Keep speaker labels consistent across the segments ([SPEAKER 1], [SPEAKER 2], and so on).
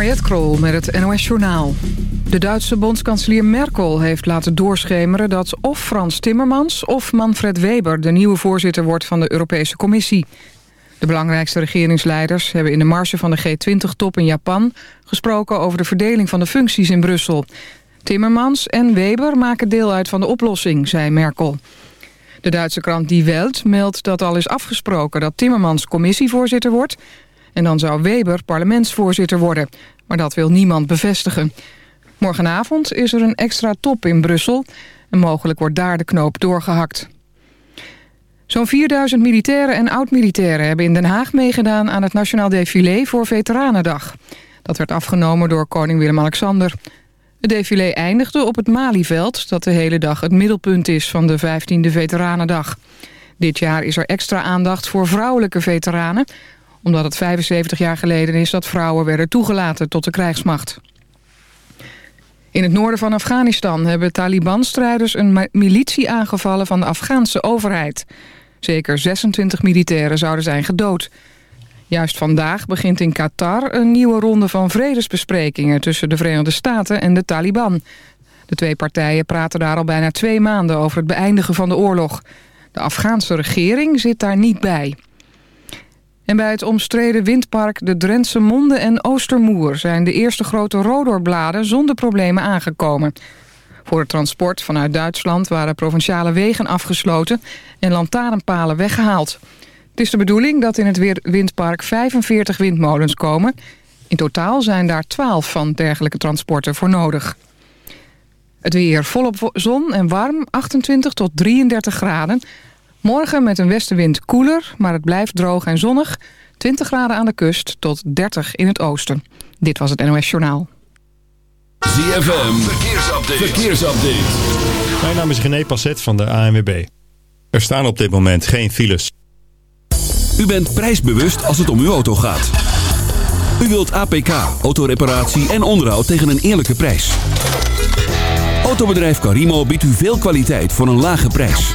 [SPEAKER 1] Mariette Krol met het NOS Journaal. De Duitse bondskanselier Merkel heeft laten doorschemeren... dat of Frans Timmermans of Manfred Weber... de nieuwe voorzitter wordt van de Europese Commissie. De belangrijkste regeringsleiders hebben in de marge van de G20-top in Japan... gesproken over de verdeling van de functies in Brussel. Timmermans en Weber maken deel uit van de oplossing, zei Merkel. De Duitse krant Die Welt meldt dat al is afgesproken... dat Timmermans commissievoorzitter wordt... En dan zou Weber parlementsvoorzitter worden. Maar dat wil niemand bevestigen. Morgenavond is er een extra top in Brussel. En mogelijk wordt daar de knoop doorgehakt. Zo'n 4000 militairen en oud-militairen hebben in Den Haag meegedaan... aan het Nationaal Défilé voor Veteranendag. Dat werd afgenomen door koning Willem-Alexander. Het défilé eindigde op het Malieveld... dat de hele dag het middelpunt is van de 15e Veteranendag. Dit jaar is er extra aandacht voor vrouwelijke veteranen omdat het 75 jaar geleden is dat vrouwen werden toegelaten tot de krijgsmacht. In het noorden van Afghanistan hebben Taliban-strijders een militie aangevallen van de Afghaanse overheid. Zeker 26 militairen zouden zijn gedood. Juist vandaag begint in Qatar een nieuwe ronde van vredesbesprekingen tussen de Verenigde Staten en de Taliban. De twee partijen praten daar al bijna twee maanden over het beëindigen van de oorlog. De Afghaanse regering zit daar niet bij. En bij het omstreden windpark de Drentse Monde en Oostermoer... zijn de eerste grote rodoorbladen zonder problemen aangekomen. Voor het transport vanuit Duitsland waren provinciale wegen afgesloten... en lantaarnpalen weggehaald. Het is de bedoeling dat in het windpark 45 windmolens komen. In totaal zijn daar 12 van dergelijke transporten voor nodig. Het weer volop zon en warm, 28 tot 33 graden... Morgen met een westenwind koeler, maar het blijft droog en zonnig. 20 graden aan de kust tot 30 in het oosten. Dit was het NOS Journaal.
[SPEAKER 2] ZFM, verkeersupdate. verkeersupdate.
[SPEAKER 3] Mijn naam is René Passet van de ANWB. Er staan op dit moment geen files.
[SPEAKER 2] U bent prijsbewust als het om uw auto gaat. U wilt APK, autoreparatie en onderhoud tegen een eerlijke prijs. Autobedrijf Carimo biedt u veel kwaliteit voor een lage prijs.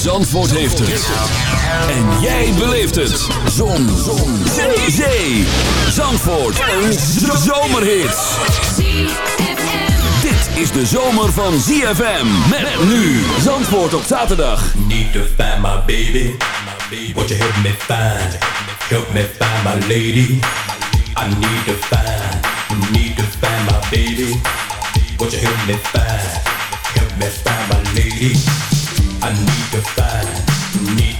[SPEAKER 2] Zandvoort heeft het. En jij beleeft het. Zon. Zon. Zee. Zee. Zandvoort. Een zomerhit. Dit is de zomer van ZFM. Met nu Zandvoort op zaterdag.
[SPEAKER 4] Need to find my baby. Won't you help me find? Help me find my lady. I need to find, need to find my baby. Won't you help me find? Help me find my lady. I need to find, need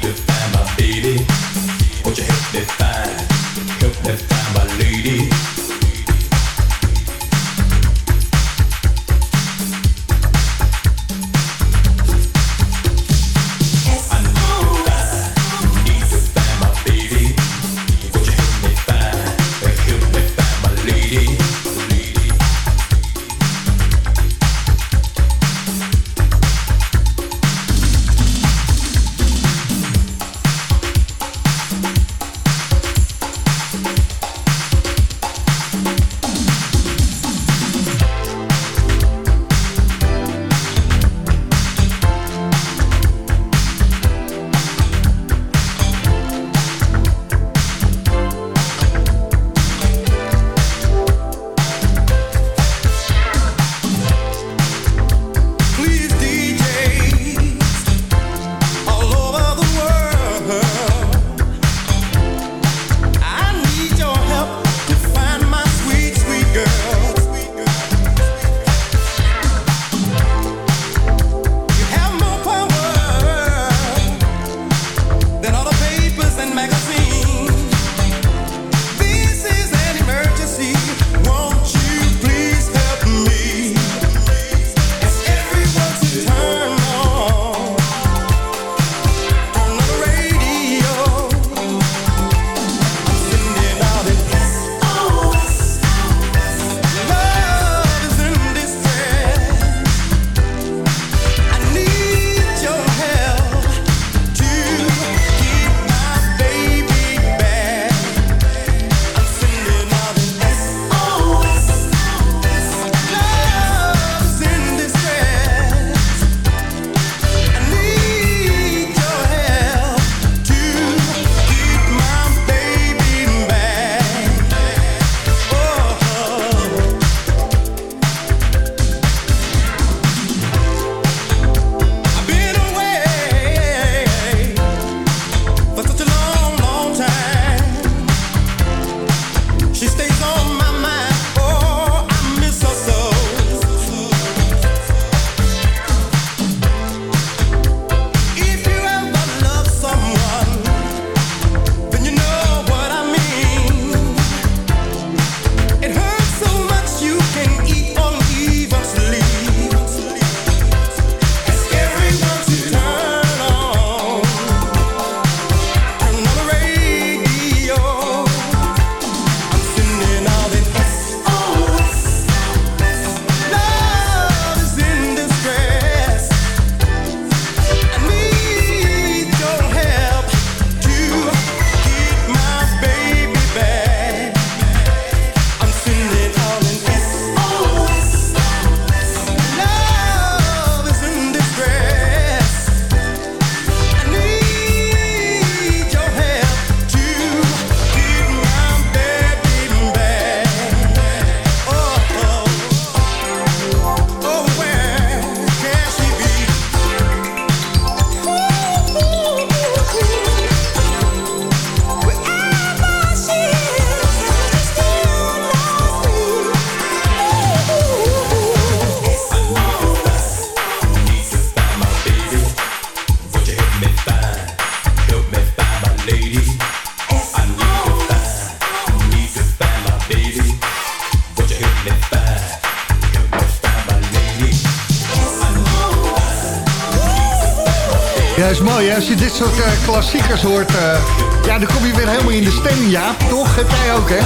[SPEAKER 5] klassiekers hoort. eh, ja, dan kom je weer helemaal in de stemming, ja. Toch? Heb jij ook, hè?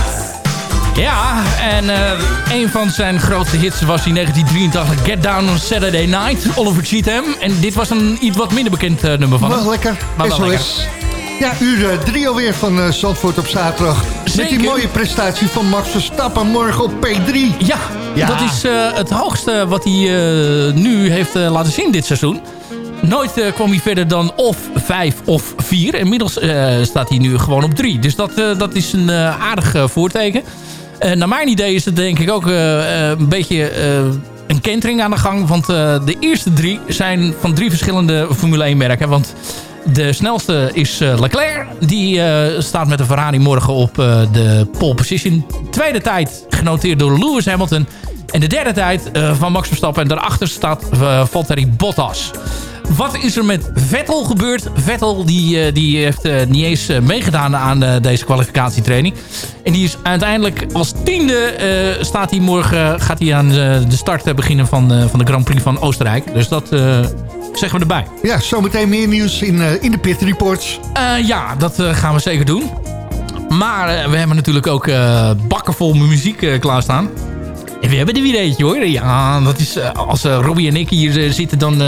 [SPEAKER 6] Ja, en eh, een van zijn grootste hits was in 1983 Get Down on Saturday Night, Oliver Cheatham. En dit was een iets wat minder bekend eh, nummer van hem.
[SPEAKER 5] Wel lekker.
[SPEAKER 6] Maar wel
[SPEAKER 5] SOS. Ja, uur drie alweer van eh, Zandvoort op zaterdag. Met die
[SPEAKER 6] Zeker.
[SPEAKER 5] mooie prestatie van Max Verstappen morgen op P3.
[SPEAKER 6] Ja,
[SPEAKER 5] Ja.
[SPEAKER 6] dat is het hoogste wat hij nu heeft laten zien dit seizoen. Nooit kwam hij verder dan of vijf of vier. Inmiddels eh, staat hij nu gewoon op drie. Dus dat, eh, dat is een eh, aardig voorteken. Naar mijn idee is het denk ik ook een beetje een kentering aan de gang. Want de eerste drie zijn van drie verschillende Formule 1 merken. Want de snelste is Leclerc. Die staat met de Ferrari morgen op de pole position. Tweede tijd genoteerd door Lewis Hamilton. En de derde tijd van Max Verstappen. En daarachter staat Valtteri Bottas. Wat is er met Vettel gebeurd? Vettel die, eh, die heeft eh, niet eens eh, meegedaan aan deze kwalificatietraining. En die is uiteindelijk als tiende eh, staat hij morgen, gaat hij aan de start beginnen van, van de Grand Prix van Oostenrijk. Dus dat zeggen we erbij.
[SPEAKER 5] Ja, zometeen meer nieuws in, in de Pit Reports.
[SPEAKER 6] Ja, dat gaan we zeker doen. Maar we hebben natuurlijk ook bakken vol muziek klaarstaan. En we hebben er weer eentje hoor. Ja, dat is, eh, als eh, Robbie en ik hier eh, zitten, dan,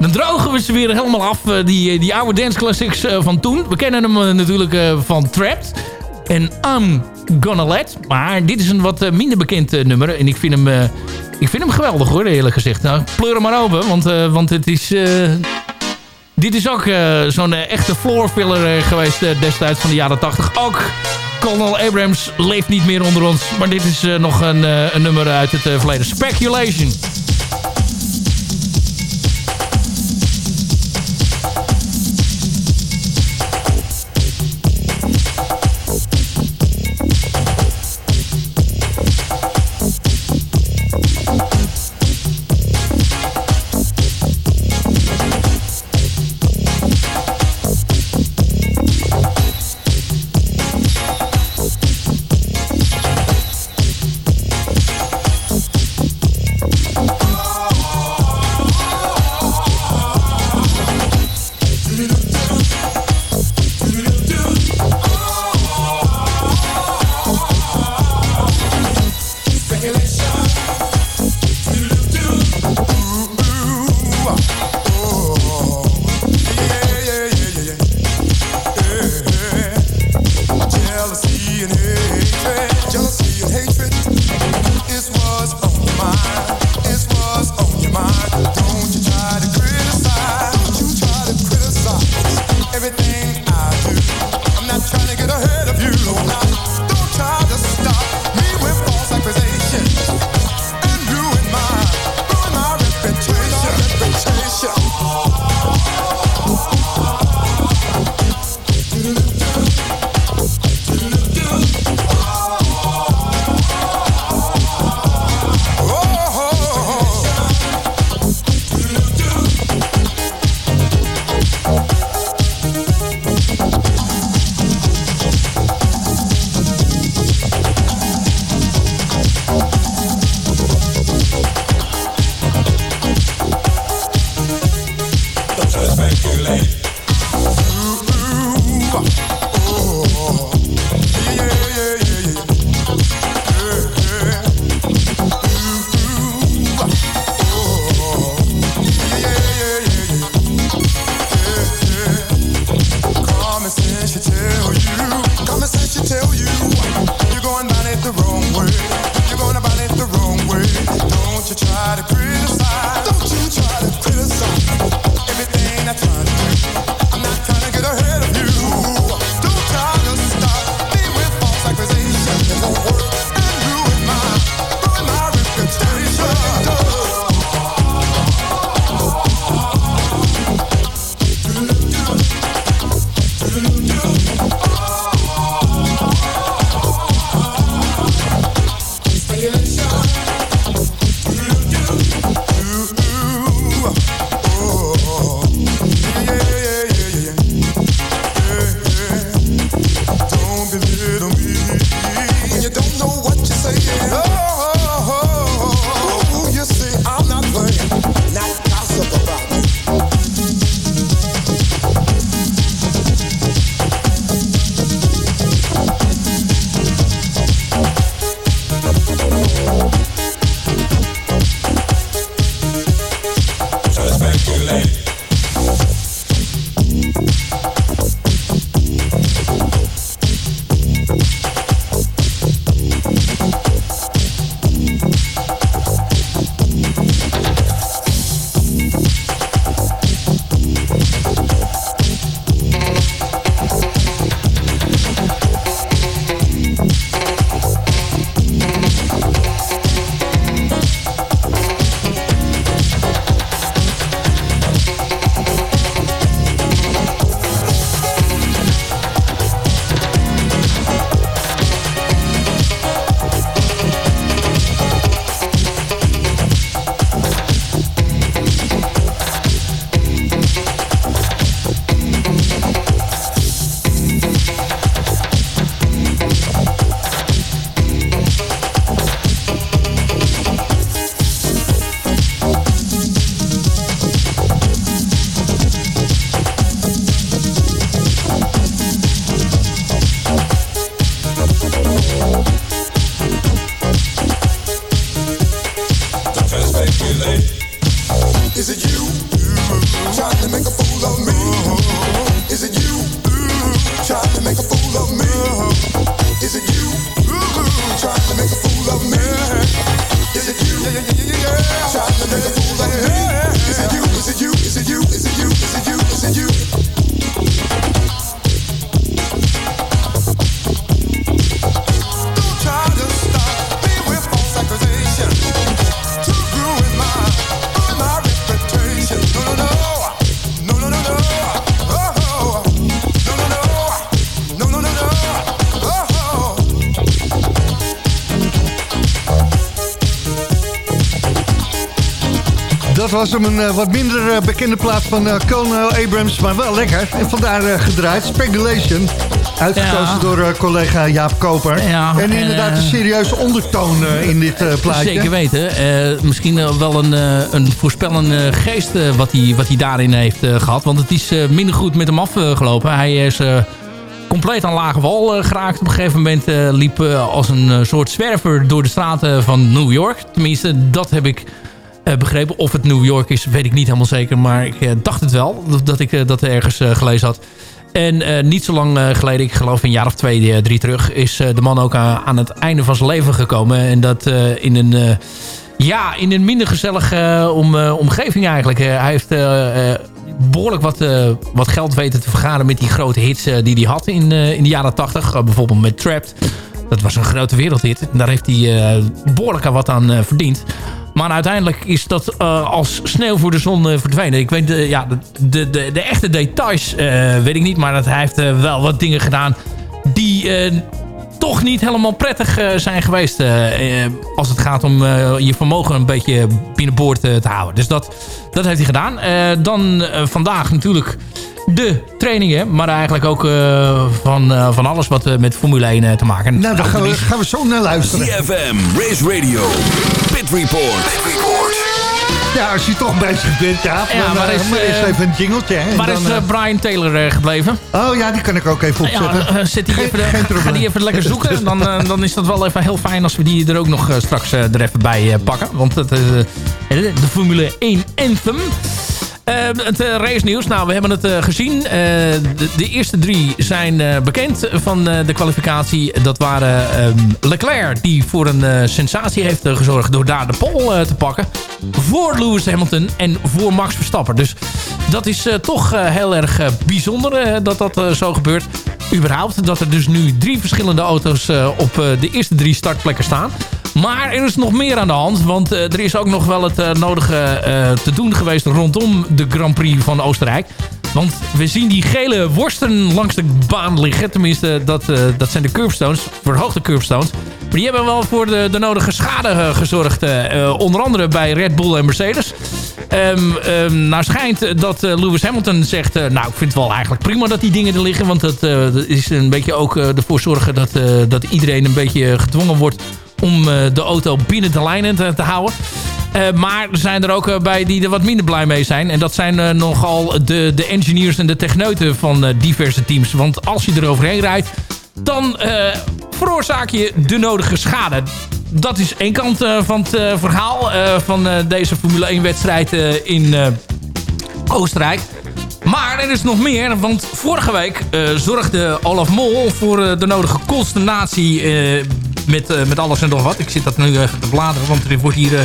[SPEAKER 6] dan drogen we ze weer helemaal af. die, die oude dance classics van toen. We kennen hem natuurlijk van Trapped. En I'm Gonna Let. Maar dit is een wat minder bekend nummer. En ik vind hem, ik vind hem geweldig hoor, eerlijk gezegd. Nou, pleur hem maar open, want, want het is... dit is ook zo'n echte floor filler eh, geweest destijds van de jaren 80. Ook Colonel Abrams leeft niet meer onder ons. Maar dit is eh, nog een, eh, een nummer uit het eh, verleden. Speculation.
[SPEAKER 7] Was
[SPEAKER 5] hem een eh, wat minder eh, bekende plaats van eh, Colonel Abrams, maar wel lekker. En vandaar gedraaid, Speculation. Uitgekozen
[SPEAKER 6] Ja.
[SPEAKER 5] door collega Jaap Koper.
[SPEAKER 6] Ja,
[SPEAKER 5] en inderdaad een serieuze ondertoon in dit plaatje.
[SPEAKER 6] Zeker weten. Misschien wel een, een voorspellende geest wat hij wat hij daarin heeft eh, gehad. Want het is minder goed met hem afgelopen. Hij is compleet aan lage wal geraakt. Op een gegeven moment liep als een soort zwerver door de straten van New York. Tenminste, dat heb ik begrepen. Of het New York is, weet ik niet helemaal zeker. Maar ik eh, dacht het wel, dat- ik eh, dat ergens eh, gelezen had. En eh, niet zo lang eh, geleden, ik geloof een jaar of twee, eh, drie terug... is eh, de man ook aan, het einde van zijn leven gekomen. En dat eh, in een... eh, ja, in een minder gezellige eh, om, eh, omgeving eigenlijk. Eh, hij heeft eh, eh, behoorlijk wat, eh, wat geld weten te vergaren met die grote hits eh, die hij had in, eh, in de jaren 80. Uh, bijvoorbeeld met Trapped. Dat was een grote wereldhit. Daar heeft hij eh, behoorlijk wat aan eh, verdiend. Maar uiteindelijk is dat eh, als sneeuw voor de zon eh, verdwenen. Ik weet de, ja, de, de, de, echte details eh, weet ik niet. Maar dat hij heeft eh, wel wat dingen gedaan die eh, toch niet helemaal prettig eh, zijn geweest. eh, eh, als het gaat om eh, je vermogen een beetje binnenboord eh, te houden. Dus dat, dat heeft hij gedaan. Eh, dan eh, vandaag natuurlijk de trainingen. Maar eigenlijk ook eh, van, eh, van alles wat eh, met Formule 1 eh, te maken heeft.
[SPEAKER 5] Nou, daar gaan we, gaan we zo naar luisteren.
[SPEAKER 2] CFM, Race Radio, Pit Report.
[SPEAKER 5] Ja, als je toch bezig bent, ja.
[SPEAKER 6] Ja,
[SPEAKER 5] dan,
[SPEAKER 6] waar
[SPEAKER 5] eh,
[SPEAKER 6] is, eh,
[SPEAKER 5] even een hè,
[SPEAKER 6] Waar
[SPEAKER 5] dan,
[SPEAKER 6] is
[SPEAKER 5] eh,
[SPEAKER 6] Brian Taylor eh, gebleven?
[SPEAKER 5] Oh ja, die kan ik ook even opzetten.
[SPEAKER 6] Ja, zet die
[SPEAKER 5] Geen-
[SPEAKER 6] even,
[SPEAKER 5] geen
[SPEAKER 6] ga die even lekker zoeken. Dan, dan is dat wel even heel fijn als we die er ook nog straks er even bij eh, pakken. Want het is de Formule 1 Anthem. Eh, het eh, race nieuws. Nou, we hebben het eh, gezien. Eh, de, de eerste drie zijn bekend van de kwalificatie. Dat waren ehm, Leclerc, die voor een sensatie heeft gezorgd door daar de pole eh, te pakken. Voor Lewis Hamilton en voor Max Verstappen. Dus dat is toch heel erg bijzonder dat dat zo gebeurt. Überhaupt dat er dus nu drie verschillende auto's op de eerste drie startplekken staan. Maar er is nog meer aan de hand. Want eh, er is ook nog wel het eh, nodige eh, te doen geweest rondom de Grand Prix van Oostenrijk. Want we zien die gele worsten langs de baan liggen. Tenminste, dat, dat zijn de curbstones. Verhoogde curbstones. Maar die hebben wel voor de, de nodige schade gezorgd. onder andere bij Red Bull en Mercedes. Ehm ehm, nou schijnt dat Lewis Hamilton zegt... nou, ik vind het wel eigenlijk prima dat die dingen er liggen. Want dat, is een beetje ook ervoor zorgen dat, dat iedereen een beetje gedwongen wordt... om eh, de auto binnen de lijnen te, houden. Eh, maar er zijn er ook eh, bij die er wat minder blij mee zijn. En dat zijn nogal de, de engineers en de techneuten van diverse teams. Want als je er overheen rijdt, dan veroorzaak je de nodige schade. Dat is één kant van het verhaal van deze Formule 1 wedstrijd eh, in Oostenrijk. Maar er is nog meer, want vorige week zorgde Olaf Mol voor de nodige consternatie met, eh, met alles en nog wat. Ik zit dat nu te bladeren, want er wordt hier eh,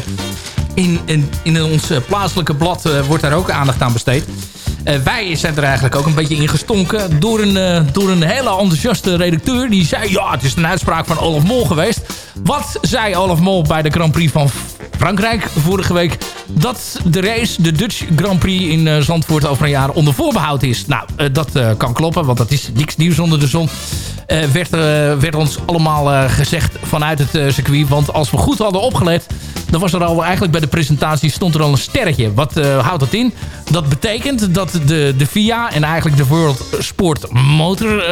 [SPEAKER 6] in, in, in ons eh, plaatselijke blad wordt daar ook aandacht aan besteed. Wij zijn er eigenlijk ook een beetje in gestonken door een, door een hele enthousiaste redacteur. Die zei, ja, het is een uitspraak van Olaf Mol geweest. Wat zei Olaf Mol bij de Grand Prix van Frankrijk vorige week? Dat de race, de Dutch Grand Prix in Zandvoort over een jaar onder voorbehoud is. Nou, dat kan kloppen, want dat is niks nieuws onder de zon. Eh, werd, eh, werd ons allemaal eh, gezegd vanuit het circuit. Want als we goed hadden opgelet, dan was er al eigenlijk bij de presentatie stond er al een sterretje. Wat houdt dat in? Dat betekent dat de, de FIA en eigenlijk de World Sport Motor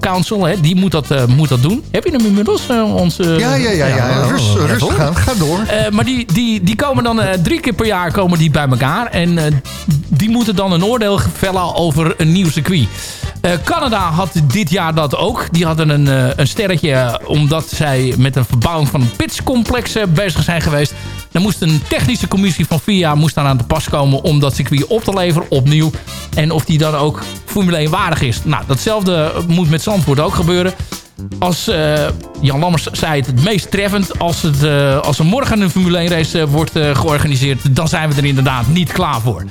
[SPEAKER 6] Council, hè, die moet dat, moet dat doen. Heb je hem inmiddels? onze,
[SPEAKER 5] Ja, ja, ja, ja.
[SPEAKER 6] oh,
[SPEAKER 5] Rust-
[SPEAKER 6] ja,
[SPEAKER 5] rustig aan. Ga door.
[SPEAKER 6] Maar die, die, die komen dan drie keer per jaar komen die bij elkaar. En die moeten dan een oordeel vellen over een nieuw circuit. Eh, Canada had dit jaar dat ook. Die hadden een, eh, een sterretje eh, omdat zij met een verbouwing van een pitscomplex bezig zijn geweest. Dan moest een technische commissie van FIA moest daar aan de pas komen om dat circuit op te leveren opnieuw. En of die dan ook Formule 1 waardig is. Nou, datzelfde moet met Zandvoort ook gebeuren. Als eh, Jan Lammers zei het het meest treffend. Als, het, eh, als er morgen een Formule 1 race eh, wordt georganiseerd. Dan zijn we er inderdaad niet klaar voor.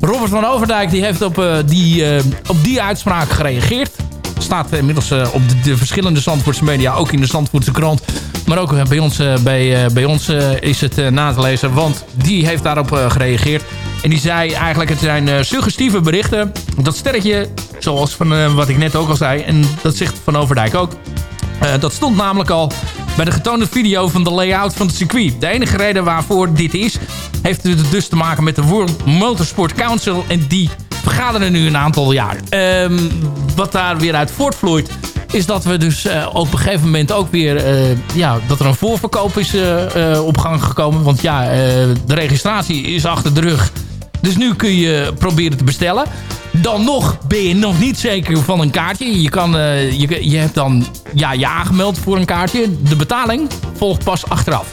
[SPEAKER 6] Robert van Overdijk die heeft op, die, op die uitspraak gereageerd. Staat inmiddels op de, de verschillende Zandvoortse media. Ook in de Zandvoortse krant. Maar ook bij ons, bij, bij ons is het na te lezen. Want die heeft daarop gereageerd. En die zei eigenlijk het zijn eh, suggestieve berichten. Dat sterretje, zoals van eh, wat ik net ook al zei. En dat zegt Van Overdijk ook. Eh, dat stond namelijk al bij de getoonde video van de layout van het circuit. De enige reden waarvoor dit is... heeft het dus te maken met de World Motorsport Council. En die vergaderen nu een aantal jaar. Ehm, wat daar weer uit voortvloeit is dat we dus eh, op een gegeven moment ook weer... ja, dat er een voorverkoop is op gang gekomen. Want ja, de registratie is achter de rug. Dus nu kun je proberen te bestellen. Dan nog ben je nog niet zeker van een kaartje. Je, kan, eh, je, je hebt dan ja, je aangemeld voor een kaartje. De betaling volgt pas achteraf.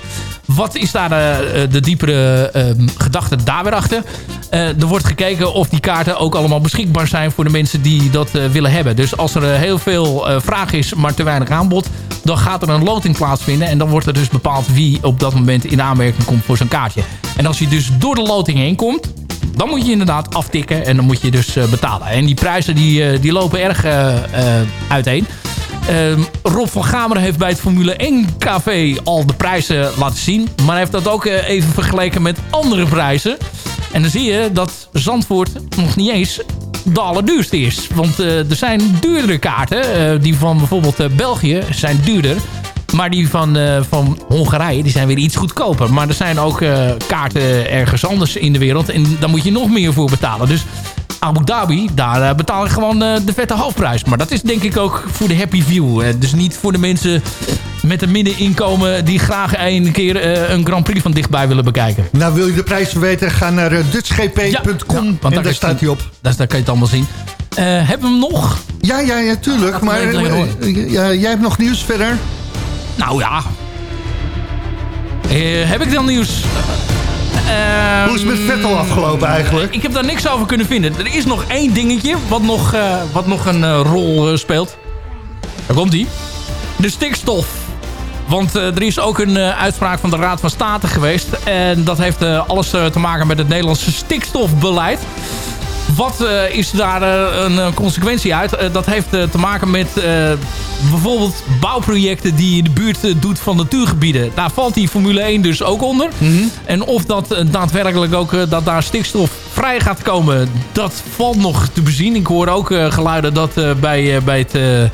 [SPEAKER 6] Wat is daar eh, de diepere eh, gedachte daar weer achter? Eh, er wordt gekeken of die kaarten ook allemaal beschikbaar zijn voor de mensen die dat eh, willen hebben. Dus als er eh, heel veel eh, vraag is, maar te weinig aanbod, dan gaat er een loting plaatsvinden. En dan wordt er dus bepaald wie op dat moment in aanmerking komt voor zo'n kaartje. En als je dus door de loting heen komt, dan moet je inderdaad aftikken en dan moet je dus eh, betalen. En die prijzen die, eh, die lopen erg eh, uiteen. Ehm, Rob van Gameren heeft bij het Formule 1 café al de prijzen laten zien. Maar hij heeft dat ook even vergeleken met andere prijzen. En dan zie je dat Zandvoort nog niet eens de allerduurste is. Want er zijn duurdere kaarten. die van bijvoorbeeld België zijn duurder. Maar die van, eh, van Hongarije die zijn weer iets goedkoper. Maar er zijn ook eh, kaarten ergens anders in de wereld. En daar moet je nog meer voor betalen. Dus Abu Dhabi, daar eh, betaal ik gewoon de vette hoofdprijs. Maar dat is denk ik ook voor de happy view. Dus niet voor de mensen met een middeninkomen... die graag een keer een Grand Prix van dichtbij willen bekijken.
[SPEAKER 5] Nou, wil je de prijs weten? Ga naar eh, dutchgp.com en daar staat hij op.
[SPEAKER 6] Daar, daar kan je het allemaal zien. Hebben we hem nog?
[SPEAKER 5] Ja, ja, ja, tuurlijk. Maar ja, jij hebt nog nieuws verder?
[SPEAKER 6] Nou ja. Eh, heb ik dan nieuws? Ehm,
[SPEAKER 5] Hoe is het met Vettel afgelopen eigenlijk?
[SPEAKER 6] Ik heb daar niks over kunnen vinden. Er is nog één dingetje wat nog, eh, wat nog een eh, rol speelt. Daar komt die. De stikstof. Want er is ook een uitspraak van de Raad van State geweest. En dat heeft alles te maken met het Nederlandse stikstofbeleid. Wat eh, is daar eh, een eh, consequentie uit? Dat heeft te maken met bijvoorbeeld bouwprojecten die je in de buurt doet van natuurgebieden. Daar valt die Formule 1 dus ook onder. En of dat daadwerkelijk ook dat daar stikstof vrij gaat komen, dat valt nog te bezien. Ik hoor ook geluiden dat bij, bij het...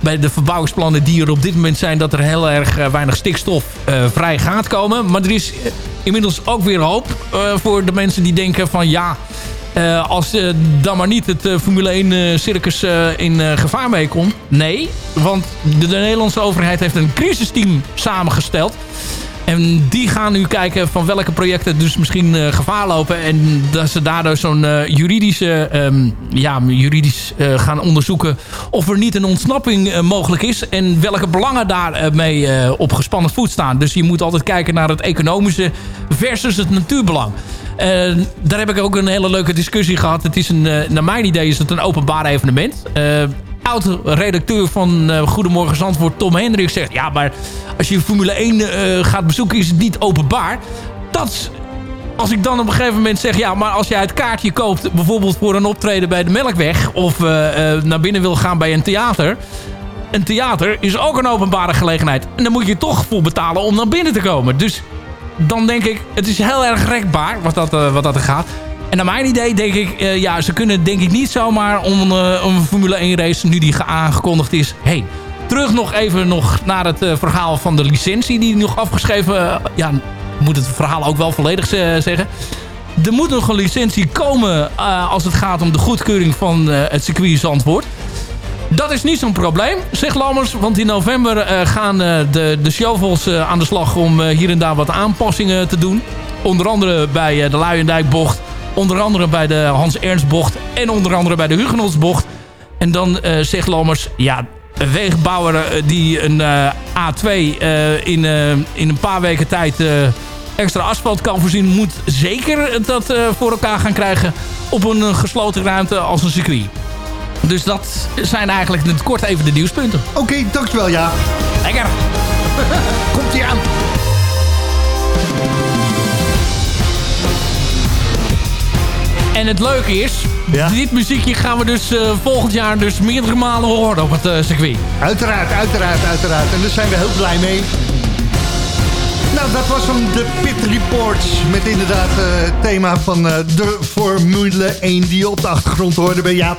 [SPEAKER 6] bij de verbouwingsplannen die er op dit moment zijn... dat er heel erg weinig stikstof vrij gaat komen. Maar er is inmiddels ook weer hoop voor de mensen die denken van... ja, eh, als eh, dan maar niet het eh, Formule 1 eh, circus in gevaar meekomt. Nee, want de, de Nederlandse overheid heeft een crisisteam samengesteld... En die gaan nu kijken van welke projecten dus misschien gevaar lopen. En dat ze daardoor zo'n juridische, ehm, ja, juridisch gaan onderzoeken of er niet een ontsnapping mogelijk is. En welke belangen daarmee op gespannen voet staan. Dus je moet altijd kijken naar het economische versus het natuurbelang. Eh, daar heb ik ook een hele leuke discussie gehad. Het is een, eh, naar mijn idee is het een openbaar evenement. Eh, oud-redacteur van Goedemorgen Zandvoort, Tom Hendricks, zegt... ja, maar als je Formule 1 eh, gaat bezoeken, is het niet openbaar. Dat als ik dan op een gegeven moment zeg... ja, maar als jij het kaartje koopt... bijvoorbeeld voor een optreden bij de Melkweg... of naar binnen wil gaan bij een theater... een theater is ook een openbare gelegenheid. En dan moet je toch voor betalen om naar binnen te komen. Dus dan denk ik, het is heel erg rekbaar wat dat, eh, wat dat er gaat. En naar mijn idee denk ik, eh, ja, ze kunnen denk ik niet zomaar om eh, een Formule 1 race, nu die ge- aangekondigd is, heen. Terug nog even nog naar het eh, verhaal van de licentie die nog afgeschreven... eh, ja, moet het verhaal ook wel volledig eh, zeggen. Er moet nog een licentie komen eh, als het gaat om de goedkeuring van eh, het circuit Zandvoort. Dat is niet zo'n probleem, zegt Lammers. Want in november eh, gaan eh, de, de shovels eh, aan de slag om hier en daar wat aanpassingen te doen. Onder andere bij de Luijendijkbocht. Onder andere bij de Hans Ernstbocht. En onder andere bij de Hugenotsbocht. En dan zegt Lammers... Ja, een wegbouwer die een eh, A2 eh, in, in een paar weken tijd... extra asfalt kan voorzien... moet zeker dat voor elkaar gaan krijgen... op een gesloten ruimte als een circuit. Dus dat zijn eigenlijk in het kort even de nieuwspunten.
[SPEAKER 5] Oké, dankjewel, ja.
[SPEAKER 6] Lekker.
[SPEAKER 5] Komt ie aan.
[SPEAKER 6] En het leuke is, dit muziekje gaan we dus eh, volgend jaar dus meerdere malen horen op het eh, circuit.
[SPEAKER 5] Uiteraard, uiteraard, uiteraard. En daar zijn we heel blij mee. Nou, dat was hem, de Pit Reports. Met inderdaad eh, het thema van de Formule 1 die op de achtergrond hoorde bij Jaap.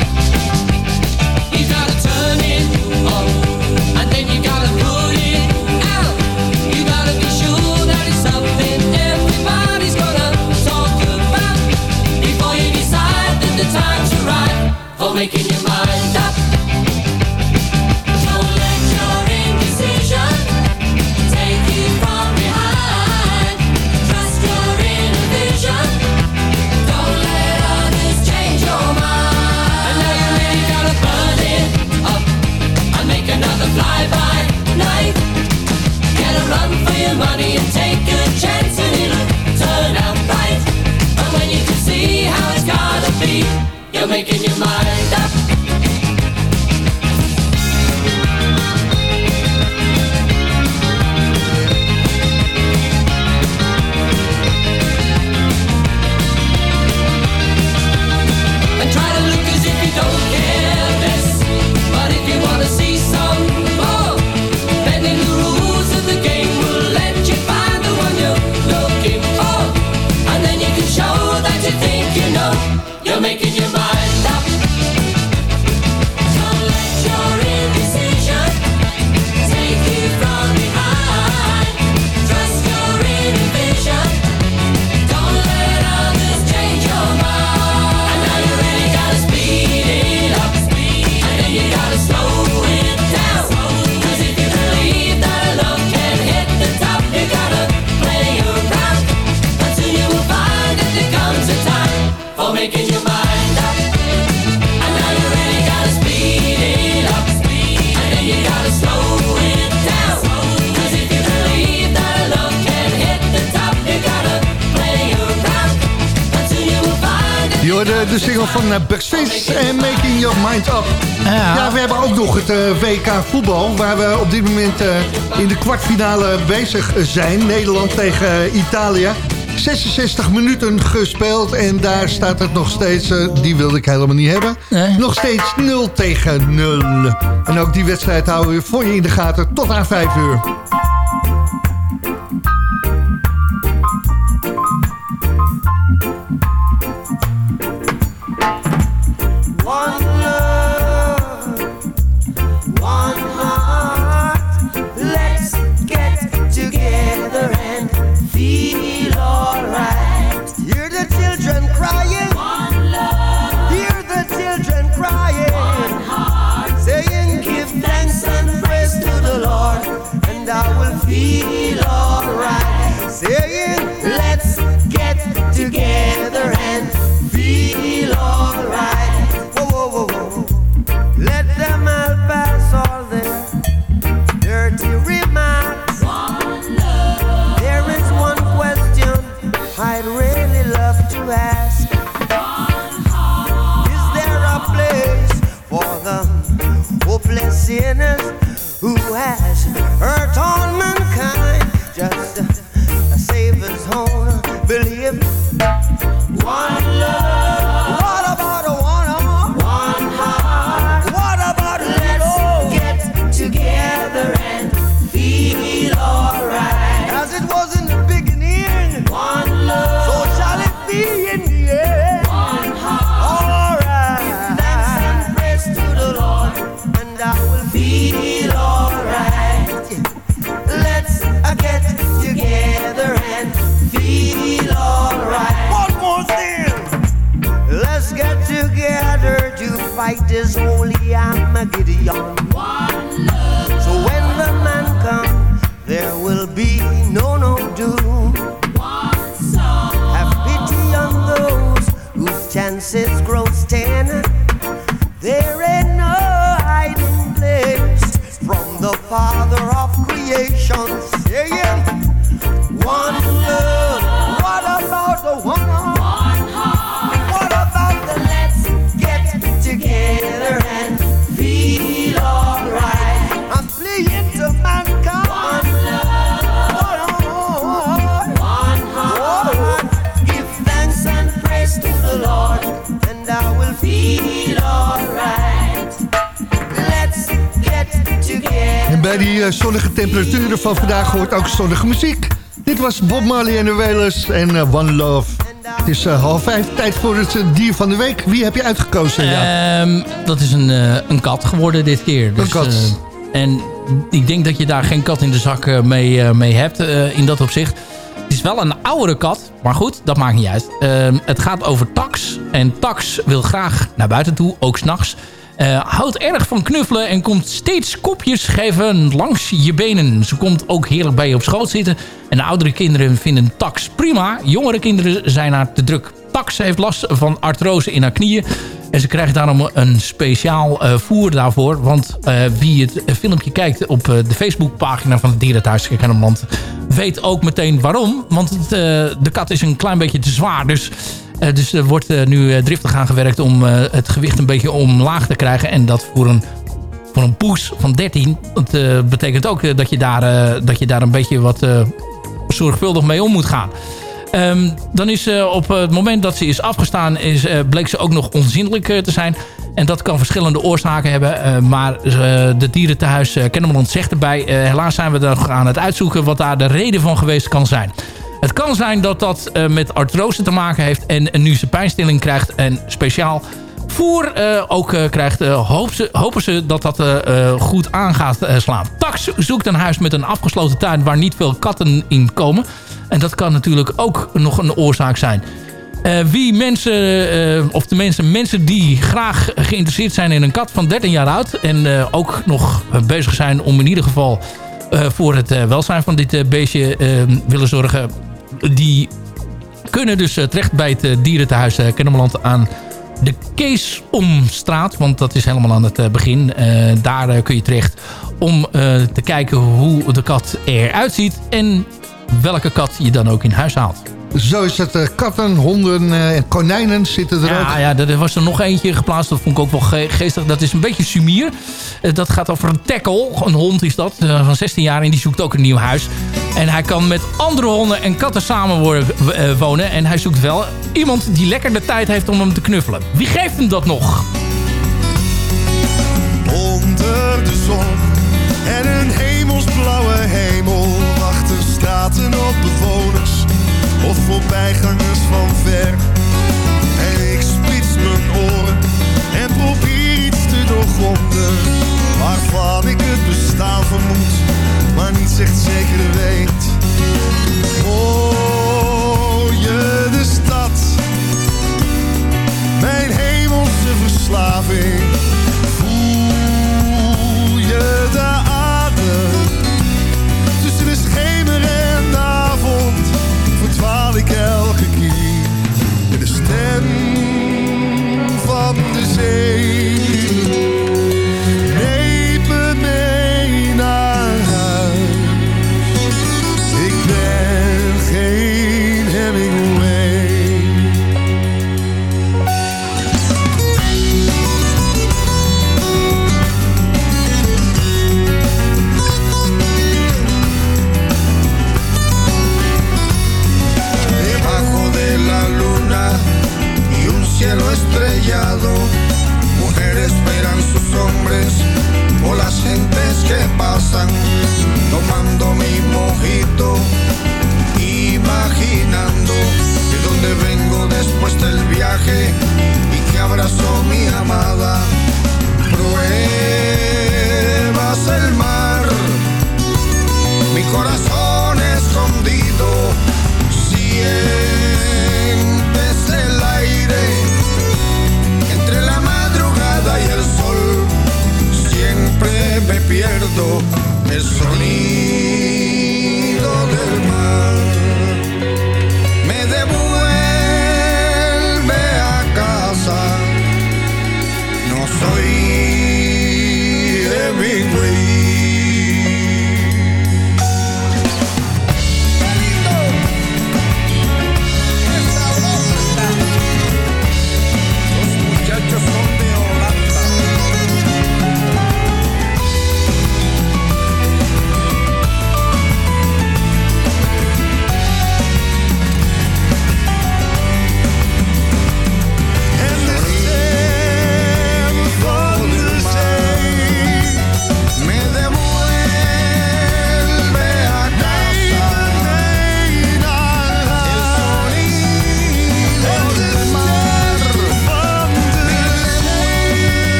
[SPEAKER 8] making your mind.
[SPEAKER 9] zijn. Nederland tegen eh, Italië. 66 minuten gespeeld en daar staat het nog steeds, eh, die wilde ik helemaal niet hebben, nog steeds 0 tegen 0. En ook die wedstrijd houden we voor je in de gaten tot aan 5 uur.
[SPEAKER 8] its grows tan. There ain't no hiding place from the Father of creation.
[SPEAKER 9] Yeah, yeah. die eh, zonnige temperaturen van vandaag hoort ook zonnige muziek. Dit was Bob Marley en de Wailers en eh, One Love. Het is uh, half vijf, tijd voor het dier van de week. Wie heb je uitgekozen? Ja?
[SPEAKER 6] Ehm, dat is een, een kat geworden dit keer. Dus,
[SPEAKER 9] een
[SPEAKER 6] kat. en ik denk dat je daar geen kat in de zak mee, mee hebt in dat opzicht. Het is wel een oudere kat, maar goed, dat maakt niet uit. Ehm, het gaat over Tax. En Tax wil graag naar buiten toe, ook s'nachts. nachts. Uh, houdt erg van knuffelen en komt steeds kopjes geven langs je benen. Ze komt ook heerlijk bij je op schoot zitten. En de oudere kinderen vinden Tax prima. Jongere kinderen zijn haar te druk. Tax heeft last van artrose in haar knieën. En ze krijgt daarom een speciaal uh, voer daarvoor. Want uh, wie het filmpje kijkt op uh, de Facebookpagina van het Dierenthuis Kennemerland... weet ook meteen waarom. Want de kat is een klein beetje te zwaar. Dus, dus er wordt nu driftig aan gewerkt om het gewicht een beetje omlaag te krijgen. En dat voor een, voor een poes van 13... dat betekent ook dat, je daar, dat je daar een beetje wat zorgvuldig mee om moet gaan. Um, dan is uh, op het moment dat ze is afgestaan, is, uh, bleek ze ook nog onzindelijk uh, te zijn. En dat kan verschillende oorzaken hebben. maar de dierentehuis Kennemerland zegt erbij... helaas zijn we nog aan het uitzoeken wat daar de reden van geweest kan zijn. Het kan zijn dat dat met artrose te maken heeft... en nu ze pijnstilling krijgt en speciaal voer ook krijgt... hopen, ze, hopen ze dat dat goed aan gaat slaan. Tax zoekt een huis met een afgesloten tuin... waar niet veel katten in komen... En dat kan natuurlijk ook nog een oorzaak zijn. Uh, wie mensen, uh, of tenminste mensen die graag geïnteresseerd zijn in een kat van 13 jaar oud... en uh, ook nog bezig zijn om in ieder geval voor het welzijn van dit beestje willen zorgen... die kunnen dus terecht bij het dierentehuis Kennemerland aan de Keesomstraat. Want dat is helemaal aan het begin. daar kun je terecht om te kijken hoe de kat eruit ziet... en welke kat je dan ook in huis haalt.
[SPEAKER 5] Zo is het. Uh, katten, honden en uh, konijnen zitten er
[SPEAKER 6] ja,
[SPEAKER 5] ook.
[SPEAKER 6] Ja, er was er nog eentje geplaatst. Dat vond ik ook wel ge geestig. Dat is een beetje sumier. Uh, dat gaat over een tackle. Een hond is dat. van 16 jaar. En die zoekt ook een nieuw huis. En hij kan met andere honden en katten samen wonen. En hij zoekt wel iemand die lekker de tijd heeft om hem te knuffelen. Wie geeft hem dat nog?
[SPEAKER 7] Onder de zon en een hemelsblauwe hemel straten op bewoners of voorbijgangers van ver. En ik spits mijn oren en probeer iets te doorgronden. Waarvan ik het bestaan vermoed, maar niet echt zeker weet. Hoor je de stad, mijn hemelse verslaving. Voel je de van de zee.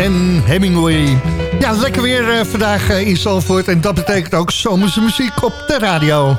[SPEAKER 7] En
[SPEAKER 5] Hemingway. Ja, lekker weer eh, vandaag eh, in Zalvoort. En dat betekent ook zomerse muziek op de radio.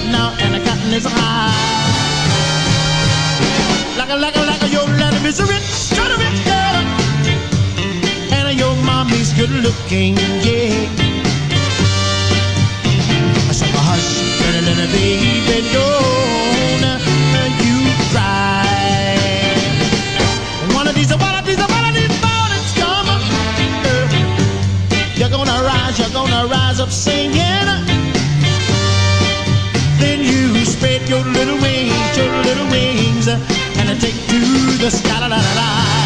[SPEAKER 10] Right now, and the cotton is high. Like a, like a, like a, your daddy is a rich, kind of rich girl, and your mommy's good looking, yeah. I said, hush, little, baby, don't you cry. One of these, one of these, one of these mornings come. Uh, you're gonna rise, you're gonna rise up singing. To the sky. La, la, la, la.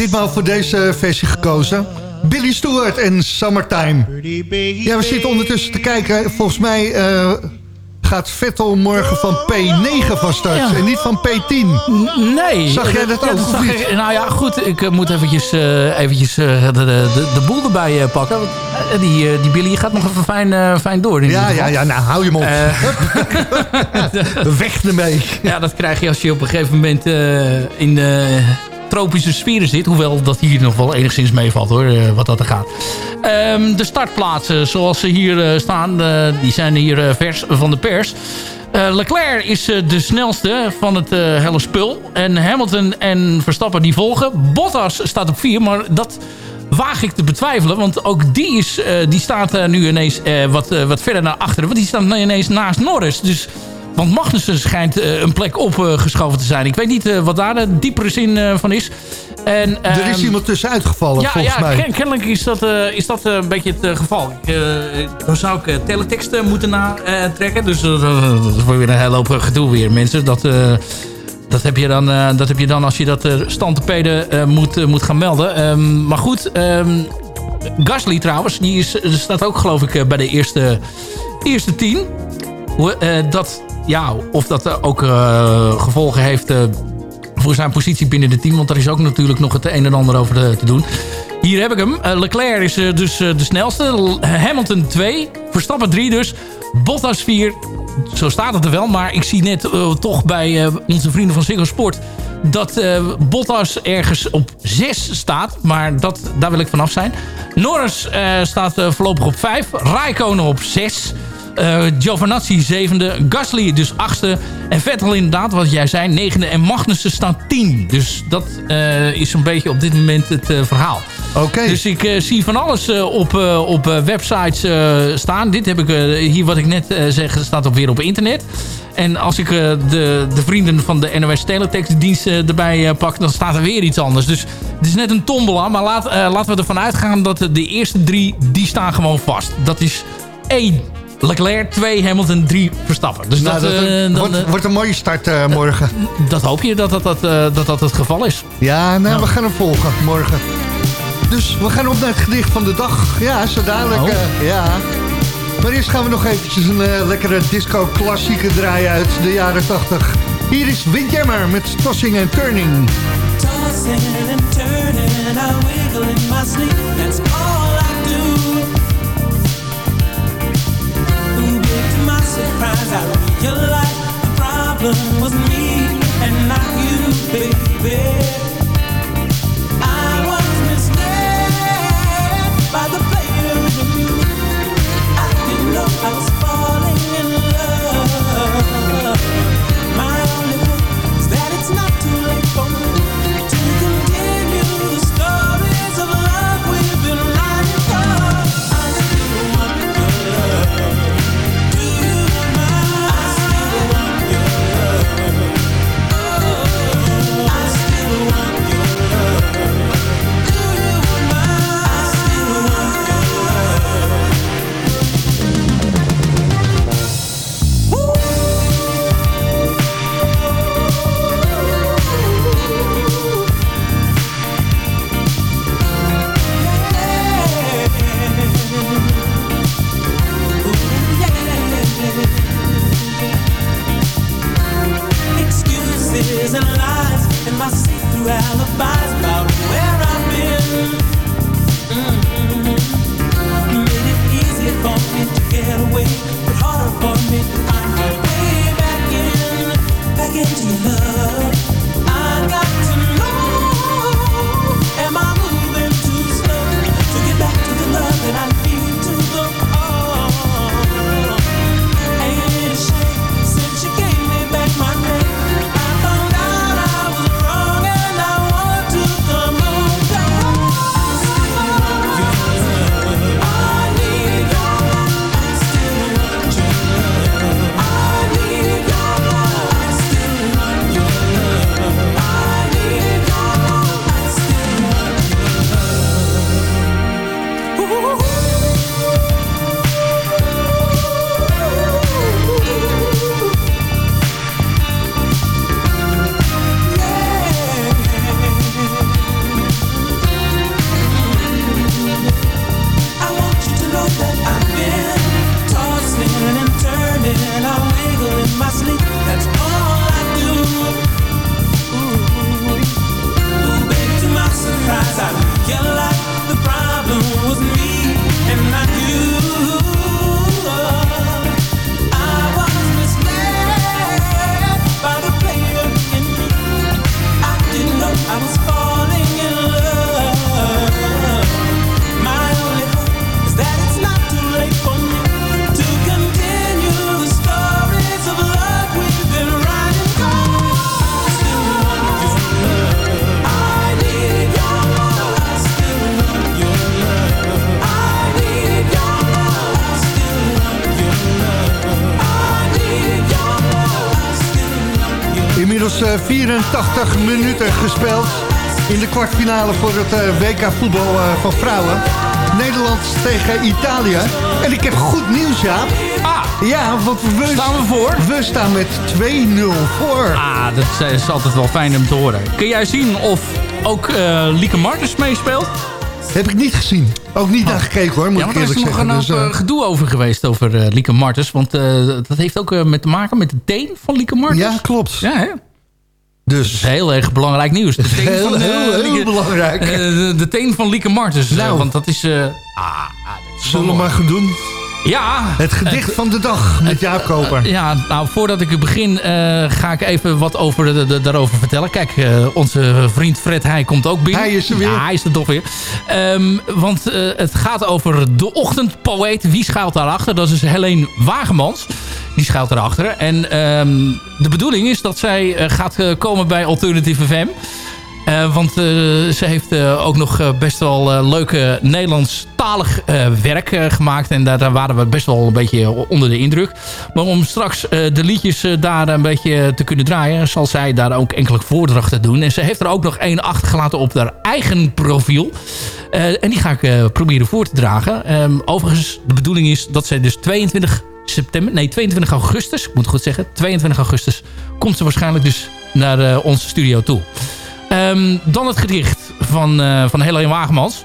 [SPEAKER 5] Ditmaal voor deze versie gekozen. Billy Stewart en Summertime. Ja, we zitten ondertussen te kijken. Volgens mij eh, gaat Vettel morgen van P9 van start.
[SPEAKER 6] Ja.
[SPEAKER 5] En niet van P10.
[SPEAKER 6] Nee.
[SPEAKER 5] Zag jij dat ook?
[SPEAKER 6] ik. Nou ja, goed. Ik eh, moet eventjes, eh, eventjes de, de, de boel erbij pakken. Die, die Billy gaat nog even fijn, fijn door.
[SPEAKER 5] Ja, ja, ja, nou hou je mond. Weg ermee.
[SPEAKER 6] Ja, dat krijg je als je op een gegeven moment in de tropische sferen zit. Hoewel dat hier nog wel enigszins meevalt hoor, eh, wat dat er gaat. Ehm, de startplaatsen zoals ze hier eh, staan, eh, die zijn hier vers van de pers. Eh, Leclerc is de snelste van het hele spul. En Hamilton en Verstappen die volgen. Bottas staat op 4, maar dat waag ik te betwijfelen. Want ook die, is, die staat nu ineens wat, wat verder naar achteren. Want die staat ineens naast Norris. Dus Want Magnussen schijnt eh, een plek opgeschoven te zijn. Ik weet niet eh, wat daar de diepere zin eh, van is. En,
[SPEAKER 5] er is
[SPEAKER 6] ehm,
[SPEAKER 5] iemand tussen uitgevallen,
[SPEAKER 6] ja,
[SPEAKER 5] volgens
[SPEAKER 6] ja,
[SPEAKER 5] mij.
[SPEAKER 6] ken- kennelijk is dat, is dat een beetje het geval. Ik, dan zou ik uh, teletext eh, moeten natrekken. dus dat is weer een hele hoop gedoe weer, mensen. Dat, dat, heb je dan, dat heb je dan als je dat uh, standtepeden eh, moet, moet gaan melden. Ehm, maar goed, ehm, Gasly trouwens, die is, staat ook geloof ik bij de eerste, eerste tien. Dat, ja, of dat eh, ook eh, gevolgen heeft... eh, voor zijn positie binnen het team. Want er is ook natuurlijk nog het een en ander over te, doen. Hier heb ik hem. Uh, Leclerc is dus de snelste. Hamilton 2. Verstappen 3 dus. Bottas 4. Zo staat het er wel. Maar ik zie net toch bij onze vrienden van Ziggo Sport... dat Bottas ergens op 6 staat. Maar dat, daar wil ik vanaf zijn. Norris staat voorlopig op 5. Raikkonen op 6. Uh, Giovanazzi zevende, Gasly dus achtste. En Vettel inderdaad, wat jij zei, negende. En Magnussen staat tien. Dus dat uh, is een beetje op dit moment het uh, verhaal.
[SPEAKER 5] Oké.
[SPEAKER 6] Dus ik zie van alles op, op websites staan. Dit heb ik hier wat ik net zeg, staat op weer op internet. En als ik de, de vrienden van de NOS Teletextdienst erbij pak, dan staat er weer iets anders. Dus het is net een tombola. Maar laat, laten we ervan uitgaan dat de eerste drie, die staan gewoon vast. Dat is één Leclerc 2, Hamilton 3 Verstappen. Dus
[SPEAKER 5] nou,
[SPEAKER 6] dat,
[SPEAKER 5] dat
[SPEAKER 6] uh, dan,
[SPEAKER 5] wordt, wordt, een mooie start uh, morgen.
[SPEAKER 6] Uh, dat hoop je dat dat, dat, dat, dat het geval is.
[SPEAKER 5] Ja, nou, nou, we gaan hem volgen morgen. Dus we gaan op naar het gedicht van de dag. Ja, zo dadelijk.
[SPEAKER 6] Oh.
[SPEAKER 5] ja. Maar eerst gaan we nog eventjes een lekkere disco-klassieke draaien uit de jaren 80. Hier is Windjammer met Tossing and Turning.
[SPEAKER 8] Tossing and turning, I wiggle in my sleep. That's all I do. surprise, I realized the problem was me and not you, baby.
[SPEAKER 5] 84 minuten gespeeld in de kwartfinale voor het eh, WK voetbal eh, van vrouwen. Nederland tegen Italië. En ik heb goed nieuws, Jaap.
[SPEAKER 6] Ah,
[SPEAKER 5] ja, want we
[SPEAKER 6] staan we voor?
[SPEAKER 5] We staan met 2-0 voor.
[SPEAKER 6] Ah, dat is altijd wel fijn om te horen. Kun jij zien of ook eh, Lieke Martens meespeelt?
[SPEAKER 5] Heb ik niet gezien. Ook niet naar gekeken hoor, moet
[SPEAKER 6] ja,
[SPEAKER 5] ik
[SPEAKER 6] want er is
[SPEAKER 5] eerlijk
[SPEAKER 6] nog
[SPEAKER 5] zeggen.
[SPEAKER 6] een
[SPEAKER 5] Dus,
[SPEAKER 6] gedoe over geweest over Lieke Martens. Want dat heeft ook met te maken met de teen van Lieke Martens.
[SPEAKER 5] Ja, klopt.
[SPEAKER 6] Ja, hè?
[SPEAKER 5] Dus.
[SPEAKER 6] Dat is heel erg belangrijk nieuws. De teen
[SPEAKER 5] Heel,
[SPEAKER 6] van, eh,
[SPEAKER 5] heel, heel
[SPEAKER 6] Lieke-
[SPEAKER 5] belangrijk.
[SPEAKER 6] eh, de, de teen van Lieke Martens. eh,
[SPEAKER 5] Nou.
[SPEAKER 6] want dat is... eh,
[SPEAKER 5] Zullen we maar gaan doen?
[SPEAKER 6] Ja.
[SPEAKER 5] Het gedicht van de dag met Jaap Koper.
[SPEAKER 6] Ja, nou, voordat ik begin ga ik even wat over de, de- daarover vertellen. Kijk, onze vriend Fred Heij komt ook binnen.
[SPEAKER 5] Hij is er weer.
[SPEAKER 6] Ja, hij is er toch weer. Ehm, want het gaat over de ochtendpoëet. Wie schuilt daarachter? Dat is Helene Wagemans. Die schuilt erachter. En ehm, de bedoeling is dat zij eh, gaat eh, komen bij Alternative FM. Eh, want ze heeft ook nog best wel leuke Nederlandstalig werk gemaakt. En daar, daar waren we best wel een beetje onder de indruk. Maar om straks de liedjes daar een beetje te kunnen draaien... zal zij daar ook enkele voordrachten doen. En ze heeft er ook nog één achtergelaten op haar eigen profiel. En die ga ik proberen voor te dragen. Ehm, overigens, de bedoeling is dat zij dus 22 september... Nee, 22 augustus, ik moet het goed zeggen. 22 augustus komt ze waarschijnlijk dus naar eh, onze studio toe. Ehm, dan het gedicht van, eh van Helene Wagemans.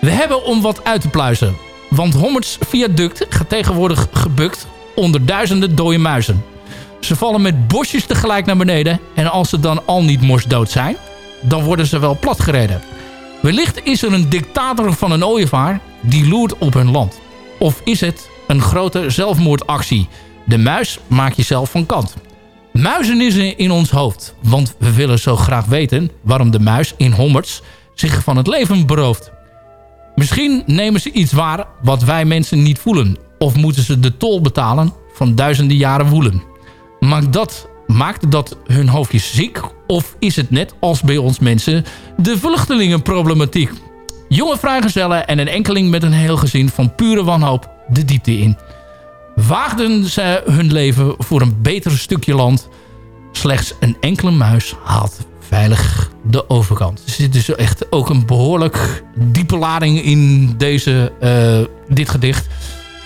[SPEAKER 6] We hebben om wat uit te pluizen. Want Hommerts viaduct gaat tegenwoordig gebukt onder duizenden dode muizen. Ze vallen met bosjes tegelijk naar beneden. En als ze dan al niet morsdood zijn, dan worden ze wel platgereden. Wellicht is er een dictator van een ooievaar die loert op hun land. Of is het een grote zelfmoordactie? De muis maak je zelf van kant. Muizen is in ons hoofd. Want we willen zo graag weten waarom de muis in Hommerts zich van het leven berooft. Misschien nemen ze iets waar wat wij mensen niet voelen. Of moeten ze de tol betalen van duizenden jaren woelen. Maakt dat, maakt dat hun hoofdjes ziek? Of is het net als bij ons mensen de vluchtelingenproblematiek? Jonge vrijgezellen en een enkeling met een heel gezin van pure wanhoop de diepte in. Waagden ze hun leven voor een beter stukje land. Slechts een enkele muis haalt veilig de overkant. Er zit dus echt ook een behoorlijk diepe lading in deze, eh, dit gedicht.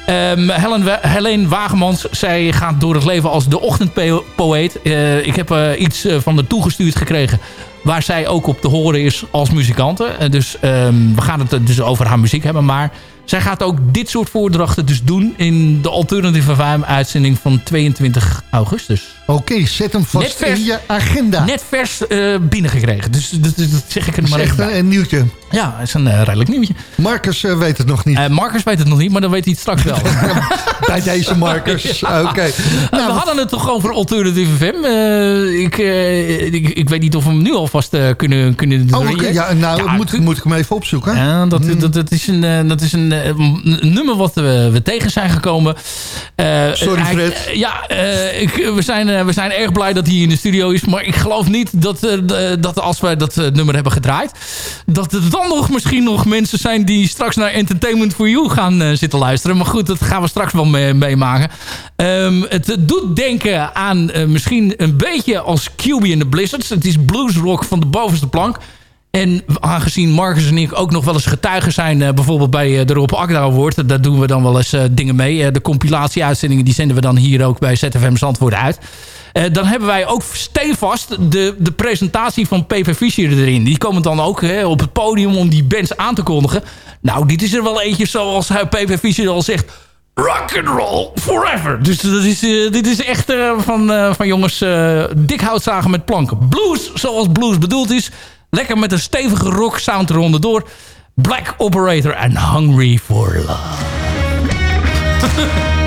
[SPEAKER 6] Ehm Helen, Helene Wagemans, zij gaat door het leven als de ochtendpoëet. Eh, ik heb eh, iets van haar toegestuurd gekregen waar zij ook op te horen is als muzikante. Eh, dus ehm, we gaan het dus over haar muziek hebben. Maar zij gaat ook dit soort voordrachten dus doen in de Alternative FM uitzending van 22 augustus.
[SPEAKER 5] Oké, zet hem vast
[SPEAKER 6] Net vers-
[SPEAKER 5] in je agenda.
[SPEAKER 6] Net vers eh, binnengekregen. Dus dat, dat- dat zeg ik er maar even bij.
[SPEAKER 5] een, nieuwtje.
[SPEAKER 6] Ja, dat is een eh, redelijk nieuwtje.
[SPEAKER 5] Marcus eh, weet het nog niet.
[SPEAKER 6] Eh, Marcus weet het nog niet, maar dan weet hij het straks wel.
[SPEAKER 5] Bij deze Marcus. Oké.
[SPEAKER 6] Eh, we hadden het toch over Alternative FM. Eh, ik, eh, ik, ik weet niet of we hem nu alvast eh, kunnen, kunnen
[SPEAKER 5] Oh. Ja, nou, moet, moet ik hem even opzoeken?
[SPEAKER 6] Ja, dat, dat, dat is een, eh, dat is een, eh, een nummer wat we, we tegen zijn gekomen.
[SPEAKER 5] Sorry, Fred.
[SPEAKER 6] ja, ik, we, zijn, we zijn erg blij dat hij in de studio is. Maar ik geloof niet dat, dat als wij dat nummer hebben gedraaid... dat er dan nog misschien nog mensen zijn die straks naar Entertainment for You gaan zitten luisteren. Maar goed, dat gaan we straks wel mee- meemaken. Ehm, het doet denken aan misschien een beetje als QB in the Blizzards. Het is bluesrock van de bovenste plank. En aangezien Marcus en ik ook nog wel eens getuigen zijn... eh, bijvoorbeeld bij eh, de Rob Akda Award... daar doen we dan wel eens eh, dingen mee. De compilatie-uitzendingen die zenden we dan hier ook bij ZFM Zandvoort uit. Dan hebben wij ook stevast de, de presentatie van Pepe Fischer erin. Die komen dan ook hè, op het podium om die bands aan te kondigen. Nou, dit is er wel eentje zoals Pepe Fischer al zegt... Rock and roll forever. Dus dat is, eh, dit is echt eh, van, eh, van jongens dik houtzagen met planken. Blues, zoals blues bedoeld is. Lekker met een stevige rock sound eronder door. Black Operator en Hungry for Love.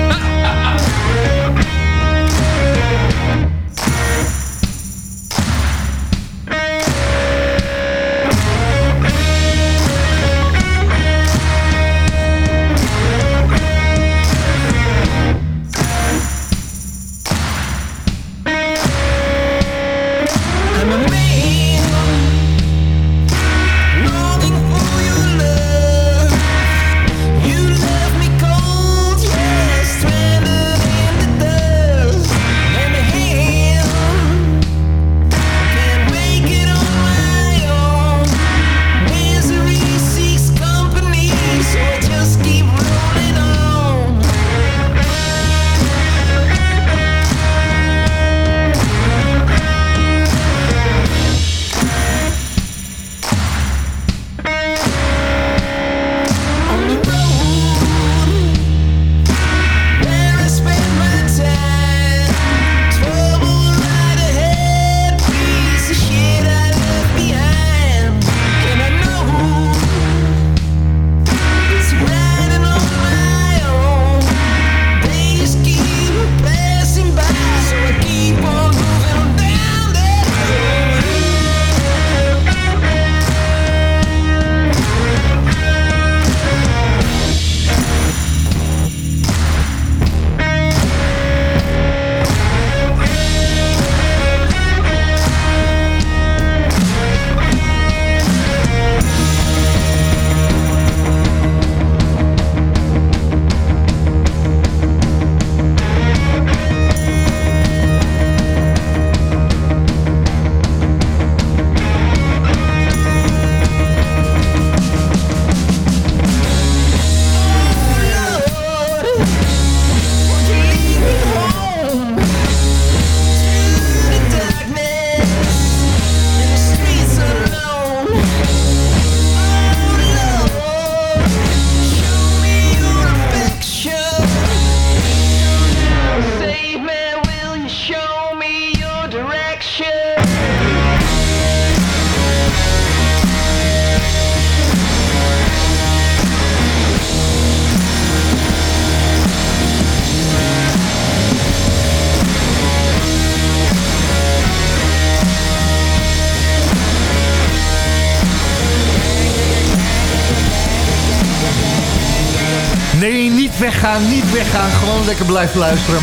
[SPEAKER 11] lekker blijven luisteren.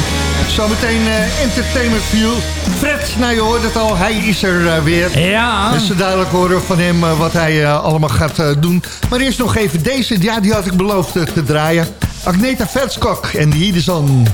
[SPEAKER 11] Zometeen eh Entertainment View. Fred, nou je hoort het al, hij is er eh, weer.
[SPEAKER 6] Ja.
[SPEAKER 11] Dus zo dadelijk horen van hem eh, wat hij allemaal gaat doen. Maar eerst nog even deze, ja, die had ik beloofd te draaien. Agneta Vetskok en die is on.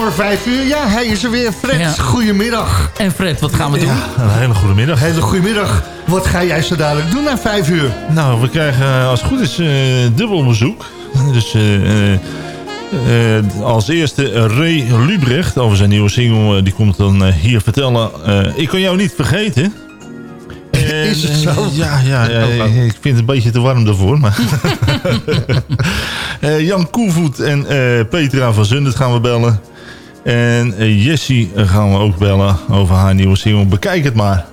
[SPEAKER 11] Voor vijf uur. Ja, hij is er weer. Fred,
[SPEAKER 6] Ja.
[SPEAKER 11] goedemiddag.
[SPEAKER 6] En Fred, wat gaan we doen?
[SPEAKER 3] Een hele goede middag.
[SPEAKER 11] Hele goedemiddag. Wat ga jij zo dadelijk doen na vijf uur?
[SPEAKER 3] Nou, we krijgen eh, als het goed is eh, dubbel bezoek. Dus eh, eh, eh, als eerste Ray Lubrecht over zijn nieuwe single. die komt dan hier vertellen. eh, ik kan jou niet vergeten. En,
[SPEAKER 11] Is het zo?
[SPEAKER 3] ja, ja, ja, ik vind het een beetje te warm daarvoor. Maar Eh, Jan Koevoet en eh, Petra van Zundert gaan we bellen. En eh, Jessie gaan we ook bellen over haar nieuwe single. Bekijk het maar.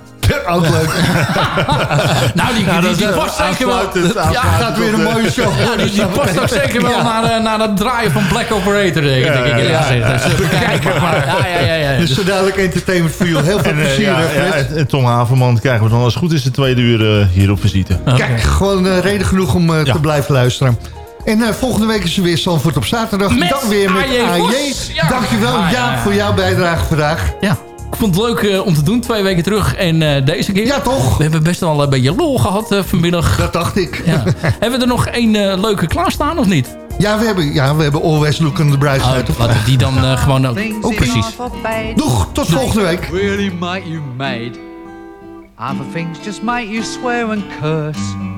[SPEAKER 11] Ook leuk.
[SPEAKER 6] Nou, die,
[SPEAKER 3] Ja,
[SPEAKER 6] die,
[SPEAKER 3] is
[SPEAKER 6] past zeker wel. Ja,
[SPEAKER 11] Gaat weer een mooie show.
[SPEAKER 6] Ja, die, die past ook zeker wel
[SPEAKER 11] Ja.
[SPEAKER 6] naar, eh, naar het draaien van Black Operator, denk ik.
[SPEAKER 3] Ja,
[SPEAKER 6] denk ik
[SPEAKER 3] ja, ja.
[SPEAKER 6] Dus, eh, bekijk het maar. Ja, ja, ja. ja.
[SPEAKER 11] Dus zo dadelijk entertainment voor. Heel veel
[SPEAKER 3] En, eh,
[SPEAKER 11] plezier,
[SPEAKER 3] en- Tom Haverman krijgen we dan als het goed is de tweede uur eh, hier op visite.
[SPEAKER 11] Kijk, gewoon eh, reden genoeg om eh,
[SPEAKER 3] Ja.
[SPEAKER 11] te blijven luisteren. En eh, volgende week is er weer Zandvoort op zaterdag.
[SPEAKER 6] Met
[SPEAKER 11] Dan weer met
[SPEAKER 6] AJ. Ja.
[SPEAKER 11] Dankjewel Jaap
[SPEAKER 6] ja.
[SPEAKER 11] voor jouw bijdrage vandaag.
[SPEAKER 6] Ja. Ik vond het leuk eh, om te doen, twee weken terug. En eh, deze keer...
[SPEAKER 11] Ja, toch?
[SPEAKER 6] We hebben best wel een beetje lol gehad eh, vanmiddag.
[SPEAKER 11] Dat dacht ik.
[SPEAKER 6] Ja. hebben we er nog één eh, leuke klaarstaan of niet?
[SPEAKER 11] Ja, we hebben, ja, we hebben Always Look on the Bright
[SPEAKER 6] Oh,
[SPEAKER 11] Side.
[SPEAKER 6] laten we die dan gewoon ook... Oh, precies.
[SPEAKER 11] Doeg, tot volgende week.
[SPEAKER 12] really make you mad. Other things just make you swear and curse.